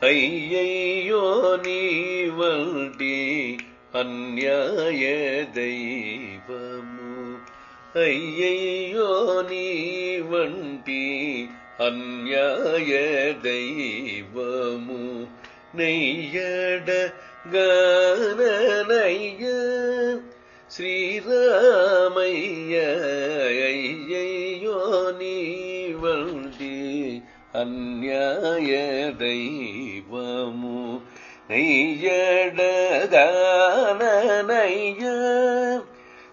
ஐயையோ நீ வண்டி அந்நியாய தெய்வமு. ஐயையோ நீ வண்டி அந்நியாய தெய்வமு. நெய்யட கனனைய ஸ்ரீராமைய ஐயை அந்நாய தெய்வமு நெய்யடகானனைய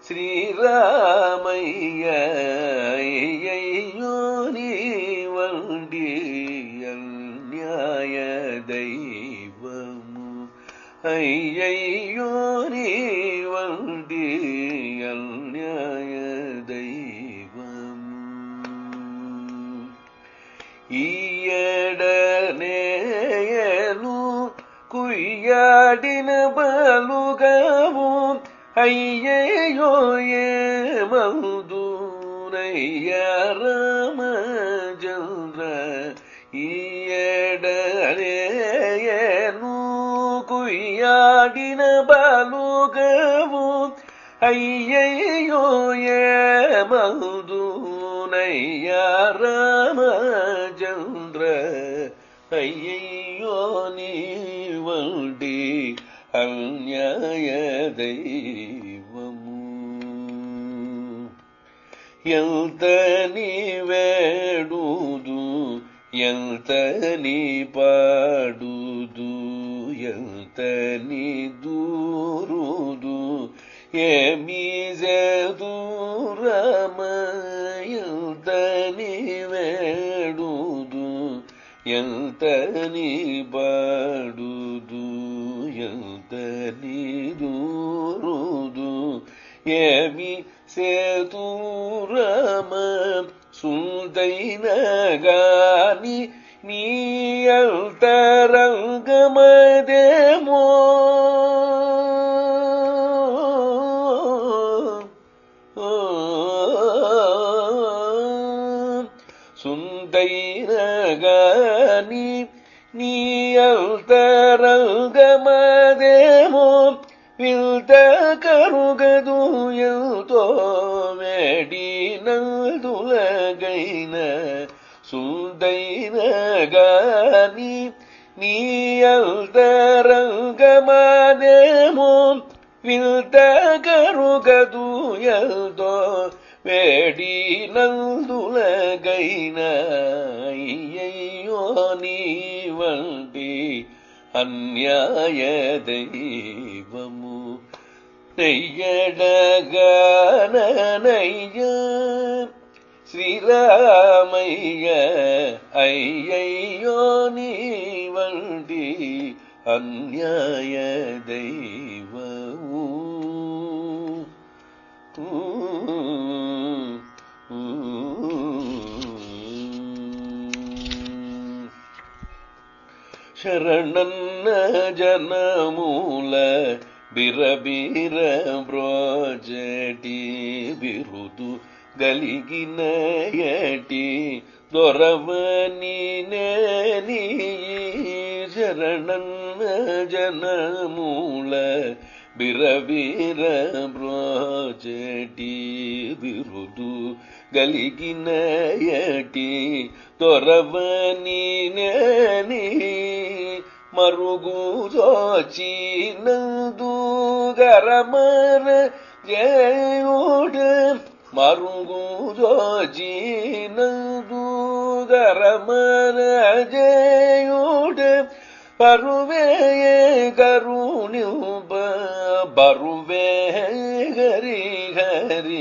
ஸ்ரீராமைய நீ வண்டி அந்நாய தெய்வமு ஐயையோ நீ வண்டி அந்நியாய ಈಯಡನೆಯಲು ಕುಯ್ಯಾಡಿನ ಬಲುಗವು, ಅಯ್ಯಯ್ಯೋ ಮೌದು ನಯ್ಯ ರಾಮ ಚಂದ್ರ ಈಯಡನೆಯನು ಕುಯ್ಯಾಡಿನ ಬಲುಗವು, ಅಯ್ಯಯ್ಯೋ ಮೌದು ನಯ್ಯ ರಾಮಚಂದ್ರ ஐயோ நீவல்டி அந்நாய தெய்வமு ఎంత నీ వేడుదు ఎంత నీ పాడుదు ఎంత నీ దూరుదు ఏమీ దూరమా ಎಂತ ನೀ ಬಾಡುದು ಎಂತ ನೀ ದೂರುದು ಏಮಿ ಸೇತೂರಮ ಸುಂದೈನ ಗಾನಿ ನೀಯಲ್ತರಂಗಮದೇಮೋ சுந்தைரகனி நீயல்தரங்கமதேமோ வில்த கருகது எல்தோ வேடி நல்துலகைன சுந்தைரகனி நீயல்தரங்கமதேமோ வில்த கருகது எல்தோ வேடி நல்துலகைன ஐயையோ நீ வண்டி அந்நியாய தெய்வமு. நெய்யடகனனைய ஸ்ரீராமைய ஐயையோ நீ வண்டி அந்நாய தெய்வமு. ಶರಣನ್ನ ಜನಮೂಲ ಬಿರಬೀರ ಬ್ರೋಜಟಿ ಬಿರುದು ಗಲಿಗಿನಯಟಿ ದೊರವನಿ ನೀ ಶರಣನ್ನ ಜನಮೂಲ ಬಿರಬೀರ ಬ್ರೋಜಟಿ ಬಿರುದು ಗಲಿಗಿನಯಟಿ ದೊರವನಿ ನೀ மருகூஜோச்சீனந்தூகரமர ஜேயோடு மருகூஜோச்சீனந்தூகரமர ஜேயோடு பருவேய கருணியுப பருவே ஹரி ஹரி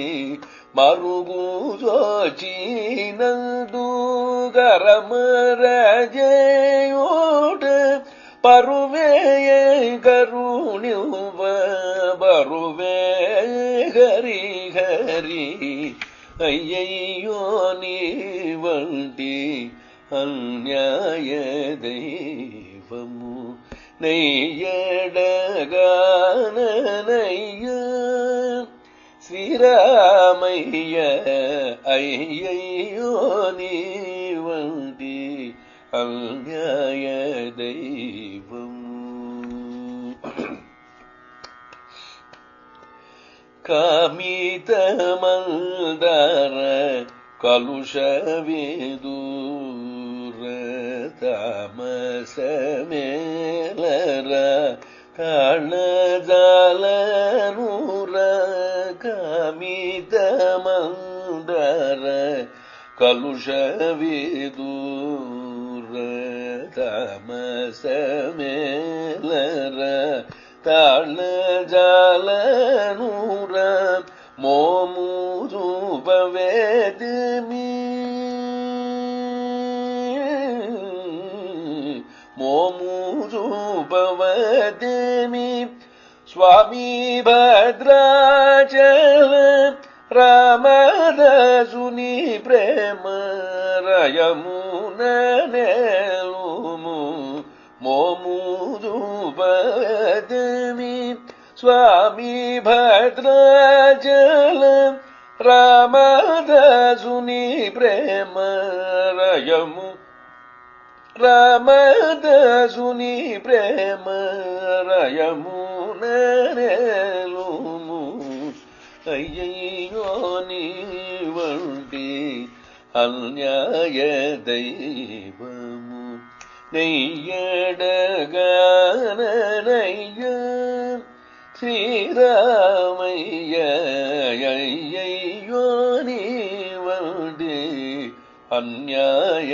மருகூஜோச்சீனந்தூகரமர ஜேயோடு பருவேய கருணிவ பருவே ஹரி ஹரி ஐயையோ நீ வண்டி அந்நாய தெய்வமு. நெய்யடகானனைய ஸ்ரீராமைய ஐயையோ நீ അൽഗയ ദൈവം കാമിതമന്ദര കലുഷവേദൂര താമസമേലര കണജാലനൂര കാമിതമന്ദ கலுஷவிதூர தமசமேலர தளஜாலனூர மோமுதுபவேதிமி மோமுதுபவதிமி ஸ்வாமி பத்ராச்சல భవదిమి స్వామి భద్రాచల రామదసుని ప్రేమ రయమున నేలుము మోముదు భవదిమి స్వామి భద్రాచల రామదాసుని ప్రేమ రయము రామదాసుని ప్రేమ రయము నేలుము అయ్యయ్యో నీ వంటి అన్యాయ దైవము నెయ్యడగానయ్య శ్రీరామయ్య అయ్యయ్యో నీ వంటి అన్యాయ